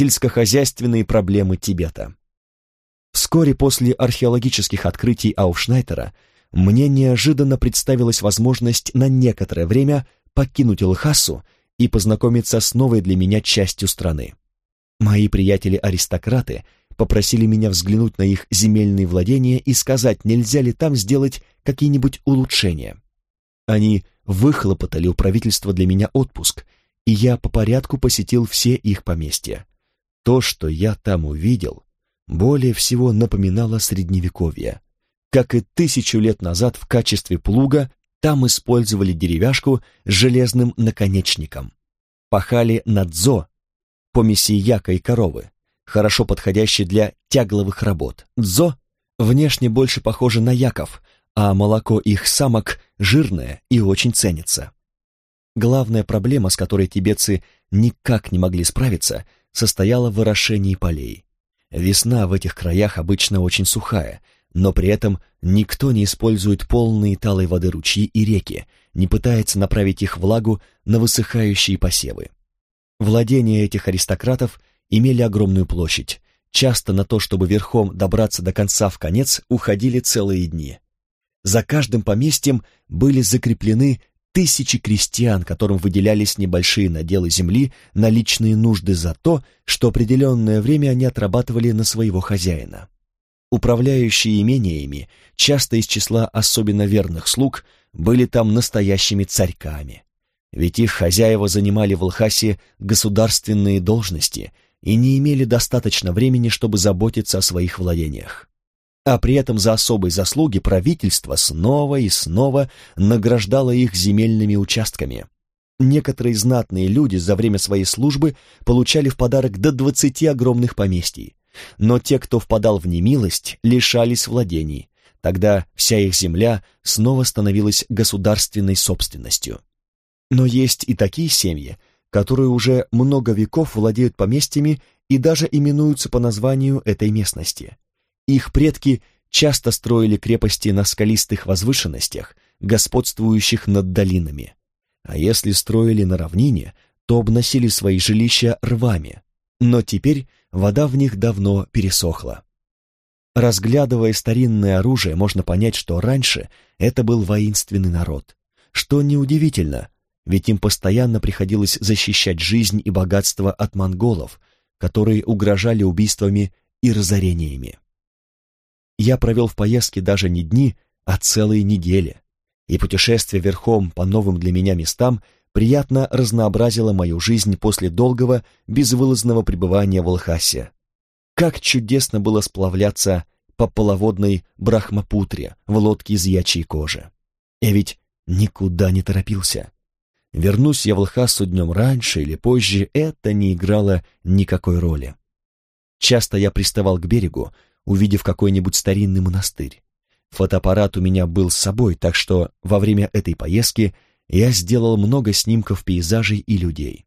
сельскохозяйственные проблемы Тибета. Вскоре после археологических открытий Ауфшнайтера мне неожиданно представилась возможность на некоторое время покинуть Лхасу и познакомиться с новой для меня частью страны. Мои приятели-аристократы попросили меня взглянуть на их земельные владения и сказать, нельзя ли там сделать какие-нибудь улучшения. Они выхлопотали у правительства для меня отпуск, и я по порядку посетил все их поместья. То, что я там увидел, более всего напоминало средневековье. Как и тысячу лет назад в качестве плуга там использовали деревяшку с железным наконечником. Пахали на дзо, помеси яка и коровы, хорошо подходящий для тягловых работ. Дзо внешне больше похоже на яков, а молоко их самок жирное и очень ценится. Главная проблема, с которой тибетцы никак не могли справиться, состояла в орошении полей. Весна в этих краях обычно очень сухая, но при этом никто не использует полные талой воды ручьи и реки, не пытается направить их влагу на высыхающие посевы. Владения этих аристократов имели огромную площадь. Часто на то, чтобы верхом добраться до конца в конец, уходили целые дни. За каждым поместьем были закреплены тысячи крестьян, которым выделялись небольшие наделы земли на личные нужды за то, что определенное время они отрабатывали на своего хозяина. Управляющие имениями, часто из числа особенно верных слуг, были там настоящими царьками. Ведь их хозяева занимали в Лхасе государственные должности и не имели достаточно времени, чтобы заботиться о своих владениях. А при этом за особые заслуги правительство снова и снова награждало их земельными участками. Некоторые знатные люди за время своей службы получали в подарок до 20 огромных поместий, но те, кто впадал в немилость, лишались владений. Тогда вся их земля снова становилась государственной собственностью. Но есть и такие семьи, которые уже много веков владеют поместьями и даже именуются по названию этой местности. Их предки часто строили крепости на скалистых возвышенностях, господствующих над долинами. А если строили на равнине, то обносили свои жилища рвами, но теперь вода в них давно пересохла. Разглядывая старинное оружие, можно понять, что раньше это был воинственный народ. Что неудивительно, ведь им постоянно приходилось защищать жизнь и богатство от монголов, которые угрожали убийствами и разорениями. Я провел в поездке даже не дни, а целые недели, и путешествие верхом по новым для меня местам приятно разнообразило мою жизнь после долгого, безвылазного пребывания в Алхасе. Как чудесно было сплавляться по половодной Брахмапутре в лодке из ячьей кожи. Я ведь никуда не торопился. Вернусь я в Лхасу днем раньше или позже, это не играло никакой роли. Часто я приставал к берегу, увидев какой-нибудь старинный монастырь. Фотоаппарат у меня был с собой, так что во время этой поездки я сделал много снимков пейзажей и людей.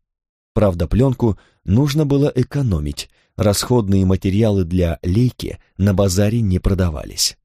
Правда, пленку нужно было экономить, расходные материалы для лейки на базаре не продавались.